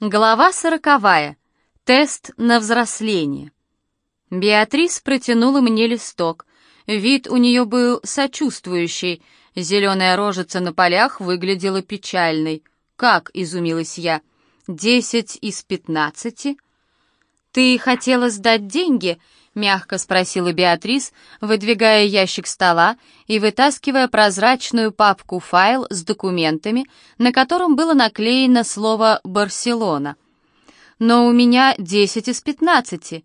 Глава сороковая. Тест на взросление. Беатрис протянула мне листок. Вид у нее был сочувствующий. Зеленая рожица на полях выглядела печальной. «Как?» — изумилась я. «Десять из пятнадцати?» «Ты хотела сдать деньги?» — мягко спросила Беатрис, выдвигая ящик стола и вытаскивая прозрачную папку-файл с документами, на котором было наклеено слово «Барселона». «Но у меня 10 из 15.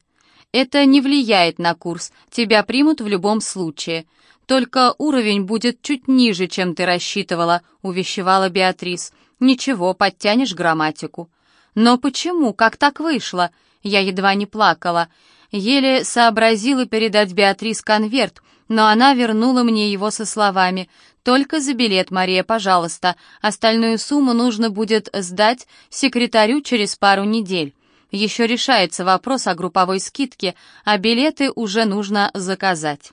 Это не влияет на курс, тебя примут в любом случае. Только уровень будет чуть ниже, чем ты рассчитывала», — увещевала Беатрис. «Ничего, подтянешь грамматику». «Но почему? Как так вышло?» Я едва не плакала. Еле сообразила передать Беатрис конверт, но она вернула мне его со словами «Только за билет, Мария, пожалуйста. Остальную сумму нужно будет сдать секретарю через пару недель. Еще решается вопрос о групповой скидке, а билеты уже нужно заказать».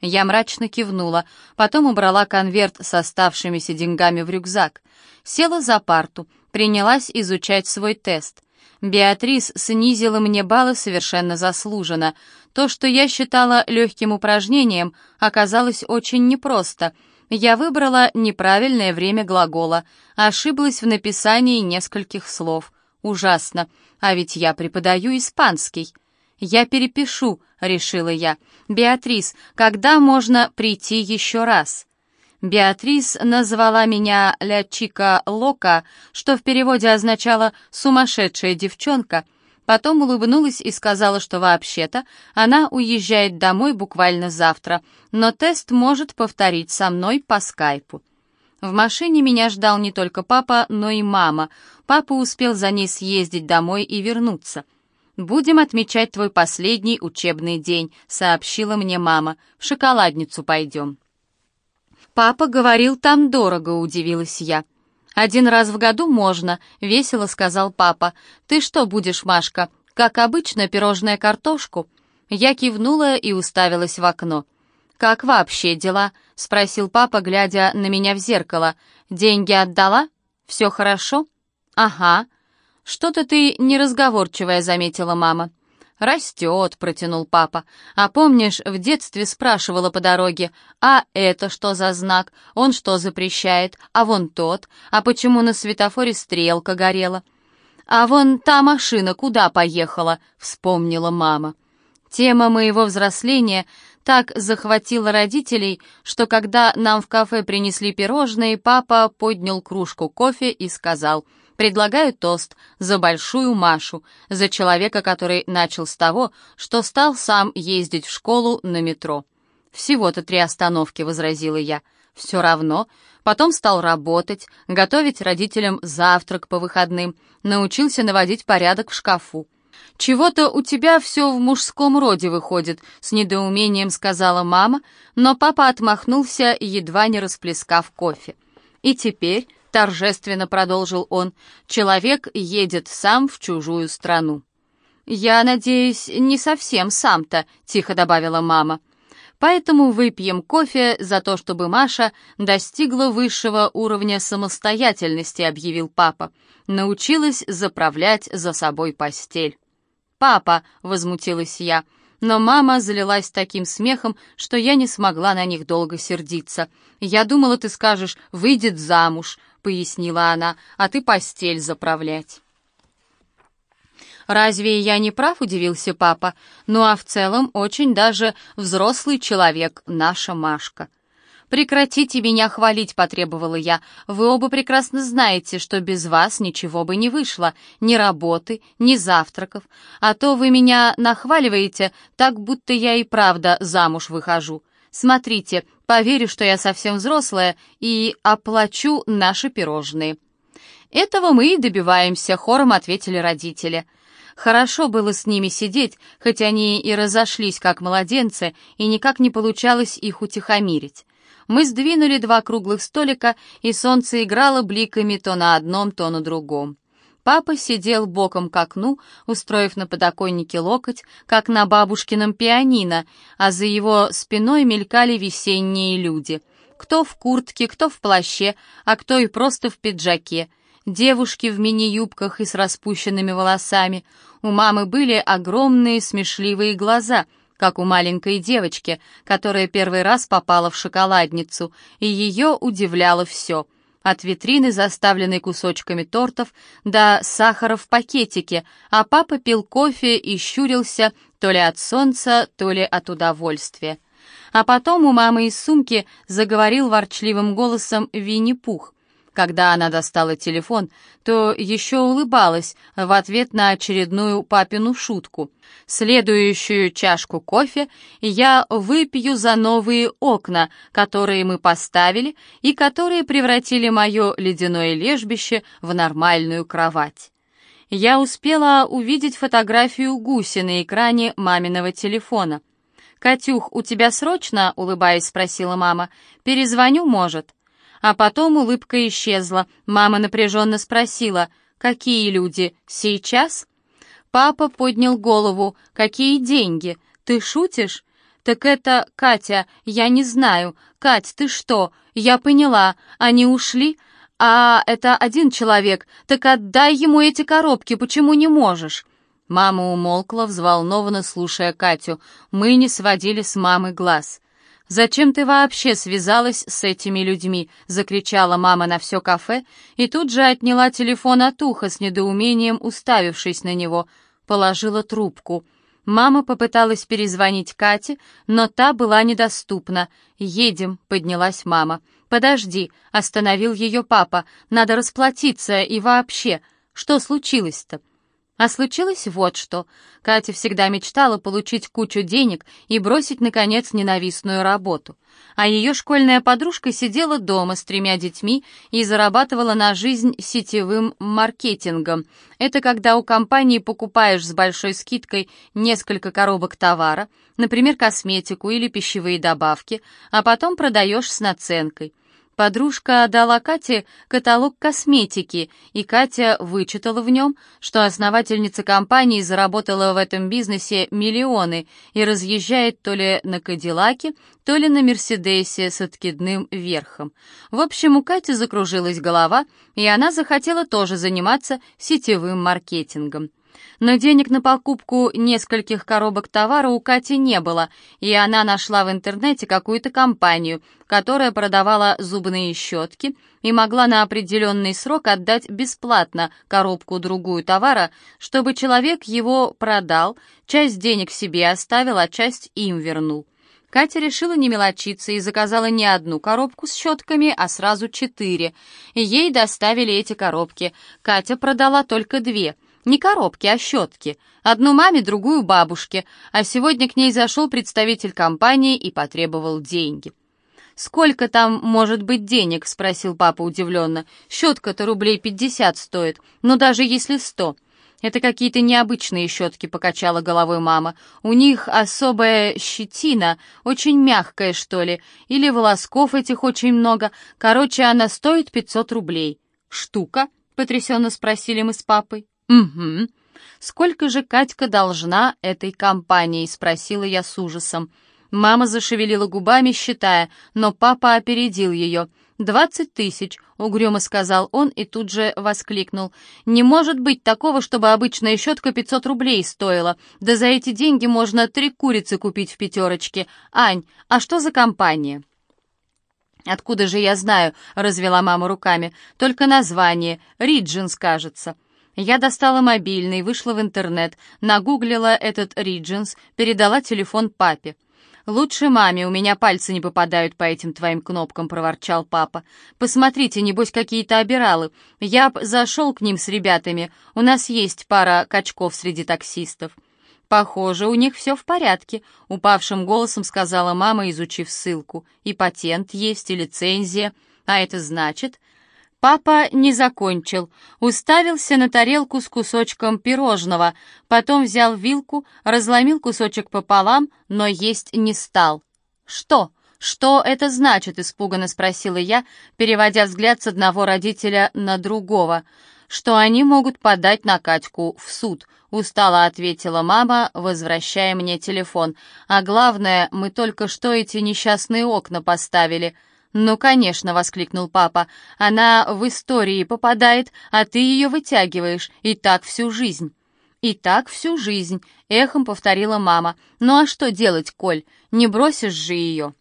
Я мрачно кивнула, потом убрала конверт с оставшимися деньгами в рюкзак. Села за парту, принялась изучать свой тест — Беатрис снизила мне баллы совершенно заслуженно. То, что я считала легким упражнением, оказалось очень непросто. Я выбрала неправильное время глагола, ошиблась в написании нескольких слов. Ужасно, а ведь я преподаю испанский. «Я перепишу», — решила я. «Беатрис, когда можно прийти еще раз?» Беатрис назвала меня «Ля Чика Лока», что в переводе означало «сумасшедшая девчонка», потом улыбнулась и сказала, что вообще-то она уезжает домой буквально завтра, но тест может повторить со мной по скайпу. В машине меня ждал не только папа, но и мама. Папа успел за ней съездить домой и вернуться. «Будем отмечать твой последний учебный день», — сообщила мне мама. «В шоколадницу пойдем». «Папа говорил, там дорого», — удивилась я. «Один раз в году можно», — весело сказал папа. «Ты что будешь, Машка, как обычно, пирожное картошку?» Я кивнула и уставилась в окно. «Как вообще дела?» — спросил папа, глядя на меня в зеркало. «Деньги отдала? Все хорошо?» «Ага». «Что-то ты неразговорчивая», — заметила мама. «Растет», — протянул папа. «А помнишь, в детстве спрашивала по дороге, а это что за знак? Он что запрещает? А вон тот? А почему на светофоре стрелка горела?» «А вон та машина куда поехала?» — вспомнила мама. Тема моего взросления так захватила родителей, что когда нам в кафе принесли пирожные, папа поднял кружку кофе и сказал — Предлагаю тост за большую Машу, за человека, который начал с того, что стал сам ездить в школу на метро. «Всего-то три остановки», — возразила я. «Все равно. Потом стал работать, готовить родителям завтрак по выходным, научился наводить порядок в шкафу. «Чего-то у тебя все в мужском роде выходит», — с недоумением сказала мама, но папа отмахнулся, едва не расплескав кофе. «И теперь торжественно продолжил он, человек едет сам в чужую страну. «Я надеюсь, не совсем сам-то», — тихо добавила мама. «Поэтому выпьем кофе за то, чтобы Маша достигла высшего уровня самостоятельности», — объявил папа. «Научилась заправлять за собой постель». «Папа», — возмутилась я, — но мама залилась таким смехом, что я не смогла на них долго сердиться. «Я думала, ты скажешь, выйдет замуж», — пояснила она, — «а ты постель заправлять». «Разве я не прав?» — удивился папа. «Ну а в целом очень даже взрослый человек, наша Машка». «Прекратите меня хвалить», — потребовала я. «Вы оба прекрасно знаете, что без вас ничего бы не вышло. Ни работы, ни завтраков. А то вы меня нахваливаете, так будто я и правда замуж выхожу. Смотрите, поверю, что я совсем взрослая, и оплачу наши пирожные». «Этого мы и добиваемся», — хором ответили родители. Хорошо было с ними сидеть, хоть они и разошлись как младенцы, и никак не получалось их утихомирить. Мы сдвинули два круглых столика, и солнце играло бликами то на одном, то на другом. Папа сидел боком к окну, устроив на подоконнике локоть, как на бабушкином пианино, а за его спиной мелькали весенние люди. Кто в куртке, кто в плаще, а кто и просто в пиджаке. девушки в мини-юбках и с распущенными волосами. У мамы были огромные смешливые глаза, как у маленькой девочки, которая первый раз попала в шоколадницу, и ее удивляло все — от витрины, заставленной кусочками тортов, до сахара в пакетике, а папа пил кофе и щурился то ли от солнца, то ли от удовольствия. А потом у мамы из сумки заговорил ворчливым голосом Винни-Пух. Когда она достала телефон, то еще улыбалась в ответ на очередную папину шутку. Следующую чашку кофе я выпью за новые окна, которые мы поставили и которые превратили мое ледяное лежбище в нормальную кровать. Я успела увидеть фотографию гуси на экране маминого телефона. «Катюх, у тебя срочно?» — улыбаясь, спросила мама. «Перезвоню, может?» А потом улыбка исчезла. Мама напряженно спросила, «Какие люди? Сейчас?» Папа поднял голову. «Какие деньги? Ты шутишь?» «Так это Катя, я не знаю. Кать, ты что? Я поняла. Они ушли? А это один человек. Так отдай ему эти коробки, почему не можешь?» Мама умолкла, взволнованно слушая Катю. Мы не сводили с мамы глаз. «Зачем ты вообще связалась с этими людьми?» — закричала мама на все кафе и тут же отняла телефон от уха с недоумением, уставившись на него. Положила трубку. Мама попыталась перезвонить Кате, но та была недоступна. «Едем», — поднялась мама. «Подожди», — остановил ее папа. «Надо расплатиться и вообще. Что случилось-то?» А случилось вот что. Катя всегда мечтала получить кучу денег и бросить, наконец, ненавистную работу. А ее школьная подружка сидела дома с тремя детьми и зарабатывала на жизнь сетевым маркетингом. Это когда у компании покупаешь с большой скидкой несколько коробок товара, например, косметику или пищевые добавки, а потом продаешь с наценкой. Подружка дала Кате каталог косметики, и Катя вычитала в нем, что основательница компании заработала в этом бизнесе миллионы и разъезжает то ли на Кадиллаке, то ли на Мерседесе с откидным верхом. В общем, у Кати закружилась голова, и она захотела тоже заниматься сетевым маркетингом. Но денег на покупку нескольких коробок товара у Кати не было, и она нашла в интернете какую-то компанию, которая продавала зубные щетки и могла на определенный срок отдать бесплатно коробку-другую товара, чтобы человек его продал, часть денег себе оставил, а часть им вернул. Катя решила не мелочиться и заказала не одну коробку с щетками, а сразу четыре. Ей доставили эти коробки. Катя продала только две — не коробки, а щетки. Одну маме, другую бабушке. А сегодня к ней зашел представитель компании и потребовал деньги. «Сколько там может быть денег?» — спросил папа удивленно. «Щетка-то рублей пятьдесят стоит, но даже если сто». «Это какие-то необычные щетки», — покачала головой мама. «У них особая щетина, очень мягкая, что ли, или волосков этих очень много. Короче, она стоит пятьсот рублей». «Штука?» — потрясенно спросили мы с папой. «Угу. Сколько же Катька должна этой компании?» — спросила я с ужасом. Мама зашевелила губами, считая, но папа опередил ее. «Двадцать тысяч», — угрюмо сказал он и тут же воскликнул. «Не может быть такого, чтобы обычная щетка пятьсот рублей стоила. Да за эти деньги можно три курицы купить в пятерочке. Ань, а что за компания?» «Откуда же я знаю?» — развела мама руками. «Только название. Риджинс, кажется». Я достала мобильный, вышла в интернет, нагуглила этот Риджинс, передала телефон папе. «Лучше маме, у меня пальцы не попадают по этим твоим кнопкам», — проворчал папа. «Посмотрите, небось, какие-то обиралы. Я б зашел к ним с ребятами. У нас есть пара качков среди таксистов». «Похоже, у них все в порядке», — упавшим голосом сказала мама, изучив ссылку. «И патент есть, и лицензия. А это значит...» Папа не закончил, уставился на тарелку с кусочком пирожного, потом взял вилку, разломил кусочек пополам, но есть не стал. «Что? Что это значит?» — испуганно спросила я, переводя взгляд с одного родителя на другого. «Что они могут подать на Катьку в суд», — устало ответила мама, возвращая мне телефон. «А главное, мы только что эти несчастные окна поставили». «Ну, конечно», — воскликнул папа, — «она в истории попадает, а ты ее вытягиваешь, и так всю жизнь». «И так всю жизнь», — эхом повторила мама. «Ну а что делать, Коль? Не бросишь же ее?»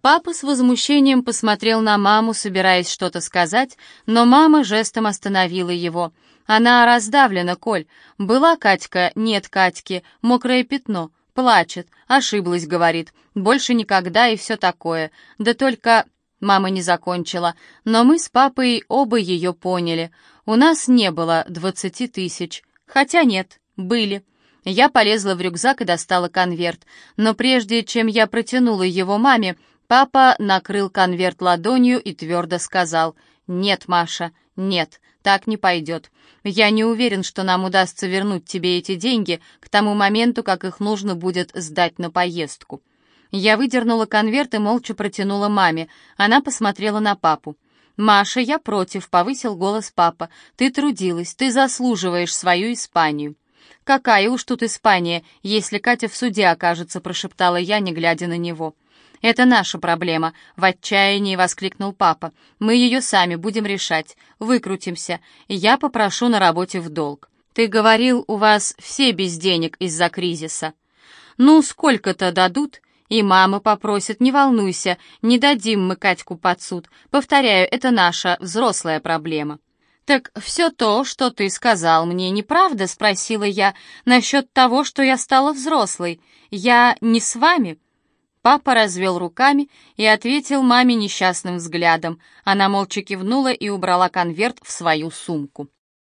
Папа с возмущением посмотрел на маму, собираясь что-то сказать, но мама жестом остановила его. Она раздавлена, Коль. Была Катька, нет Катьки, мокрое пятно. Плачет, ошиблась, говорит. Больше никогда и все такое. Да только... Мама не закончила, но мы с папой оба ее поняли. У нас не было двадцати тысяч. Хотя нет, были. Я полезла в рюкзак и достала конверт. Но прежде чем я протянула его маме, Папа накрыл конверт ладонью и твердо сказал «Нет, Маша, нет, так не пойдет. Я не уверен, что нам удастся вернуть тебе эти деньги к тому моменту, как их нужно будет сдать на поездку». Я выдернула конверт и молча протянула маме. Она посмотрела на папу. «Маша, я против», — повысил голос папа. «Ты трудилась, ты заслуживаешь свою Испанию». «Какая уж тут Испания, если Катя в суде окажется», — прошептала я, не глядя на него. «Это наша проблема», — в отчаянии воскликнул папа. «Мы ее сами будем решать. Выкрутимся. Я попрошу на работе в долг. Ты говорил, у вас все без денег из-за кризиса». «Ну, сколько-то дадут?» «И мама попросит, не волнуйся, не дадим мы Катьку под суд. Повторяю, это наша взрослая проблема». «Так все то, что ты сказал мне, неправда?» — спросила я. «Насчет того, что я стала взрослой. Я не с вами?» Папа развел руками и ответил маме несчастным взглядом. Она молча кивнула и убрала конверт в свою сумку.